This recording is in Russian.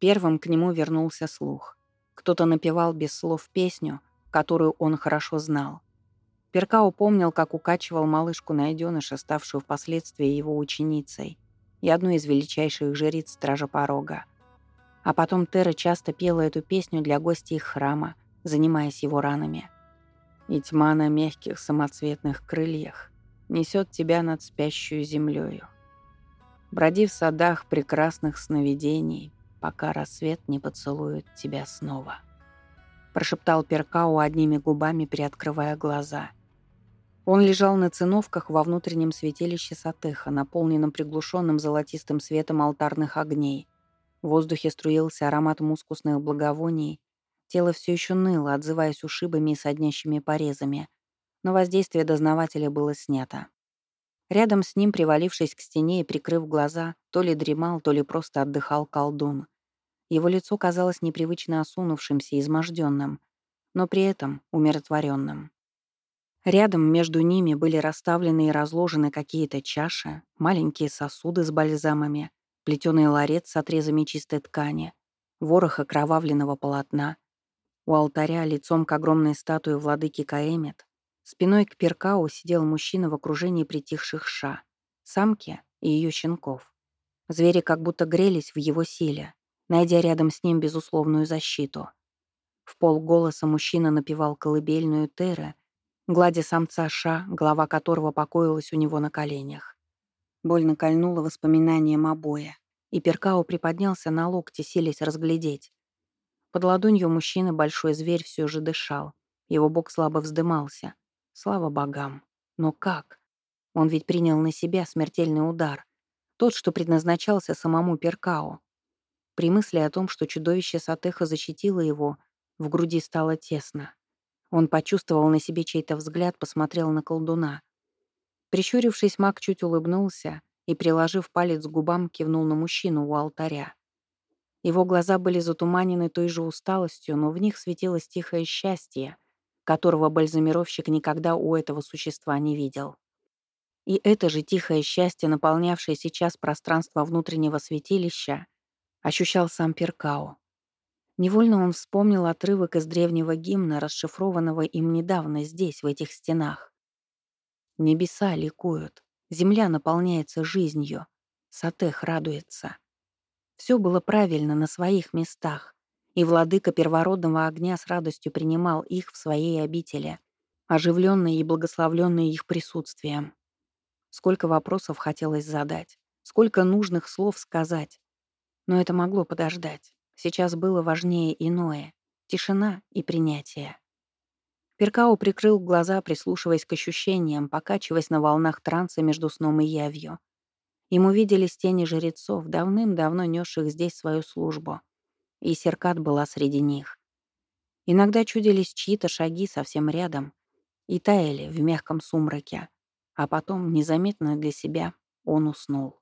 Первым к нему вернулся слух. Кто-то напевал без слов песню, которую он хорошо знал. Перкао помнил, как укачивал малышку найденыша, ставшую впоследствии его ученицей, и одну из величайших жриц Стража Порога. А потом Тера часто пела эту песню для гостей их храма, занимаясь его ранами. «И тьма на мягких самоцветных крыльях несет тебя над спящую землею. Броди в садах прекрасных сновидений, пока рассвет не поцелует тебя снова», прошептал Перкао одними губами, приоткрывая глаза. Он лежал на циновках во внутреннем святилище Сатеха, наполненном приглушенным золотистым светом алтарных огней. В воздухе струился аромат мускусных благовоний. Тело все еще ныло, отзываясь ушибами и соднящими порезами. Но воздействие дознавателя было снято. Рядом с ним, привалившись к стене и прикрыв глаза, то ли дремал, то ли просто отдыхал колдун. Его лицо казалось непривычно осунувшимся и изможденным, но при этом умиротворенным. Рядом между ними были расставлены и разложены какие-то чаши, маленькие сосуды с бальзамами, плетеный ларец с отрезами чистой ткани, ворох окровавленного полотна. У алтаря, лицом к огромной статуе владыки Каэмет, спиной к Перкау сидел мужчина в окружении притихших ша, самки и ее щенков. Звери как будто грелись в его силе, найдя рядом с ним безусловную защиту. В полголоса мужчина напевал колыбельную Теры, гладя самца Ша, голова которого покоилась у него на коленях. Больно кольнуло воспоминанием обоя, и Перкао приподнялся на локте, селись разглядеть. Под ладонью мужчины большой зверь все же дышал. Его бок слабо вздымался. Слава богам. Но как? Он ведь принял на себя смертельный удар. Тот, что предназначался самому Перкао. При мысли о том, что чудовище Сатеха защитило его, в груди стало тесно. Он почувствовал на себе чей-то взгляд, посмотрел на колдуна. Прищурившись, маг чуть улыбнулся и, приложив палец к губам, кивнул на мужчину у алтаря. Его глаза были затуманены той же усталостью, но в них светилось тихое счастье, которого бальзамировщик никогда у этого существа не видел. И это же тихое счастье, наполнявшее сейчас пространство внутреннего святилища, ощущал сам Перкао. Невольно он вспомнил отрывок из древнего гимна, расшифрованного им недавно здесь, в этих стенах. Небеса ликуют, земля наполняется жизнью, Сатех радуется. Все было правильно на своих местах, и владыка первородного огня с радостью принимал их в своей обители, оживленные и благословленные их присутствием. Сколько вопросов хотелось задать, сколько нужных слов сказать, но это могло подождать. Сейчас было важнее иное — тишина и принятие. Перкао прикрыл глаза, прислушиваясь к ощущениям, покачиваясь на волнах транса между сном и явью. Ему виделись тени жрецов, давным-давно несших здесь свою службу. И Серкат была среди них. Иногда чудились чьи-то шаги совсем рядом и таяли в мягком сумраке. А потом, незаметно для себя, он уснул.